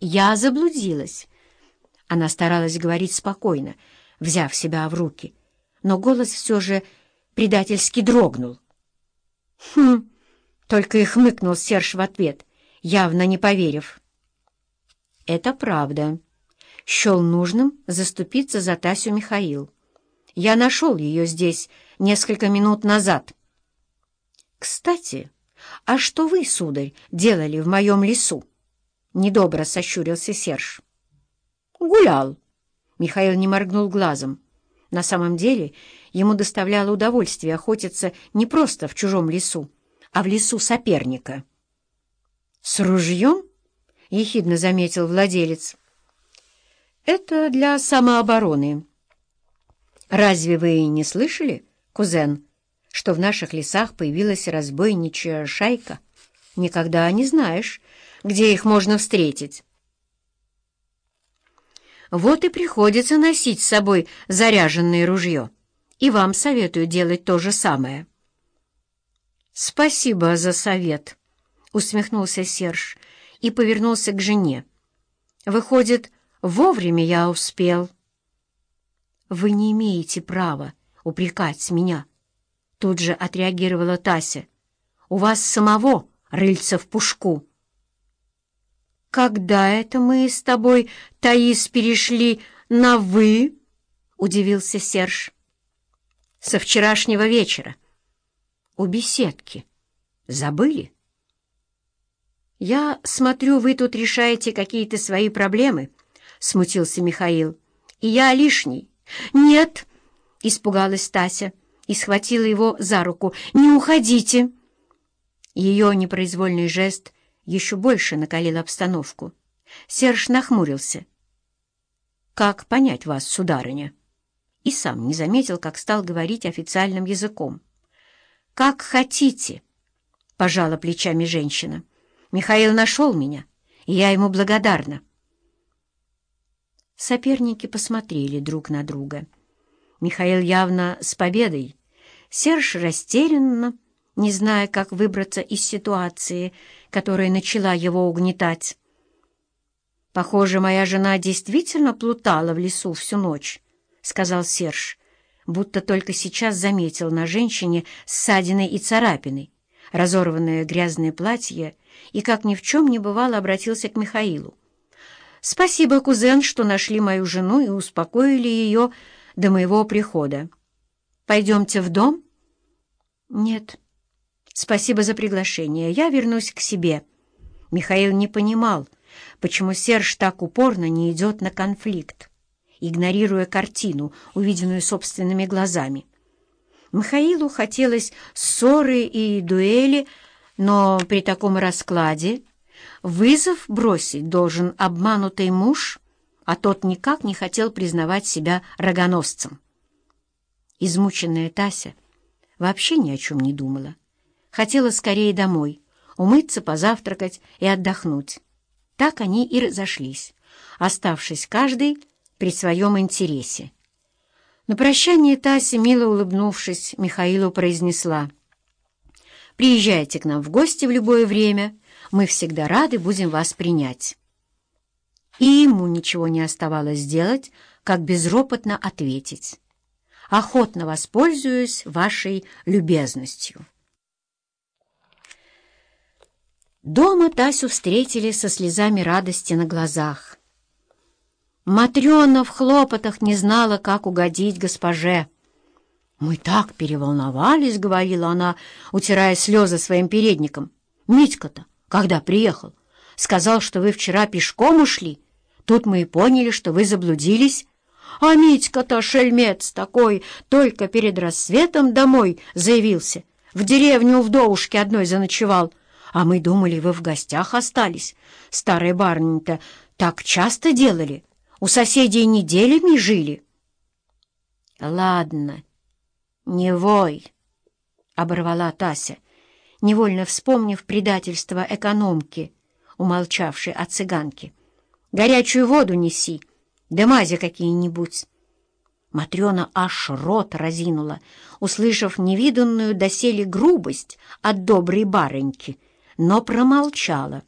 Я заблудилась. Она старалась говорить спокойно, взяв себя в руки, но голос все же предательски дрогнул. «Хм!» — только и хмыкнул Серж в ответ, явно не поверив. «Это правда», — счел нужным заступиться за Тасю Михаил. «Я нашел ее здесь несколько минут назад». «Кстати, а что вы, сударь, делали в моем лесу?» Недобро сощурился Серж. «Гулял». Михаил не моргнул глазом. На самом деле ему доставляло удовольствие охотиться не просто в чужом лесу, а в лесу соперника. «С ружьем?» — ехидно заметил владелец. «Это для самообороны». «Разве вы не слышали, кузен, что в наших лесах появилась разбойничья шайка? Никогда не знаешь, где их можно встретить. Вот и приходится носить с собой заряженное ружье. И вам советую делать то же самое. «Спасибо за совет», — усмехнулся Серж и повернулся к жене. «Выходит, вовремя я успел». «Вы не имеете права упрекать меня», — тут же отреагировала Тася. «У вас самого рыльца в пушку». «Когда это мы с тобой, Таис, перешли на «вы»?» — удивился Серж. «Со вчерашнего вечера. У беседки. Забыли?» «Я смотрю, вы тут решаете какие-то свои проблемы», — смутился Михаил. «И я лишний». «Нет», — испугалась Тася и схватила его за руку. «Не уходите». Ее непроизвольный жест еще больше накалил обстановку. Серж нахмурился. «Как понять вас, сударыня?» И сам не заметил, как стал говорить официальным языком. «Как хотите», — пожала плечами женщина. «Михаил нашел меня, и я ему благодарна». Соперники посмотрели друг на друга. Михаил явно с победой. Серж растерянно, не зная, как выбраться из ситуации, которая начала его угнетать. «Похоже, моя жена действительно плутала в лесу всю ночь», — сказал Серж, будто только сейчас заметил на женщине ссадины и царапины, разорванное грязное платье, и, как ни в чем не бывало, обратился к Михаилу. «Спасибо, кузен, что нашли мою жену и успокоили ее до моего прихода. Пойдемте в дом?» «Нет». «Спасибо за приглашение. Я вернусь к себе». Михаил не понимал, почему Серж так упорно не идет на конфликт, игнорируя картину, увиденную собственными глазами. Михаилу хотелось ссоры и дуэли, но при таком раскладе вызов бросить должен обманутый муж, а тот никак не хотел признавать себя рогоносцем. Измученная Тася вообще ни о чем не думала. Хотела скорее домой, умыться, позавтракать и отдохнуть. Так они и разошлись, оставшись каждый при своем интересе. На прощание Тася, мило улыбнувшись, Михаилу произнесла «Приезжайте к нам в гости в любое время, мы всегда рады будем вас принять». И ему ничего не оставалось делать, как безропотно ответить «Охотно воспользуюсь вашей любезностью». Дома Тасю встретили со слезами радости на глазах. Матрена в хлопотах не знала, как угодить госпоже. «Мы так переволновались», — говорила она, утирая слезы своим передником. «Митька-то, когда приехал, сказал, что вы вчера пешком ушли. Тут мы и поняли, что вы заблудились. А Митька-то, шельмец такой, только перед рассветом домой заявился. В деревню у вдовушки одной заночевал». А мы думали, вы в гостях остались. Старые барыни-то так часто делали. У соседей неделями жили. — Ладно, не вой, — оборвала Тася, невольно вспомнив предательство экономки, умолчавшей о цыганке. — Горячую воду неси, да мази какие-нибудь. Матрена аж рот разинула, услышав невиданную доселе грубость от доброй барыньки — но промолчала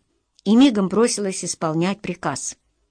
и мигом бросилась исполнять приказ —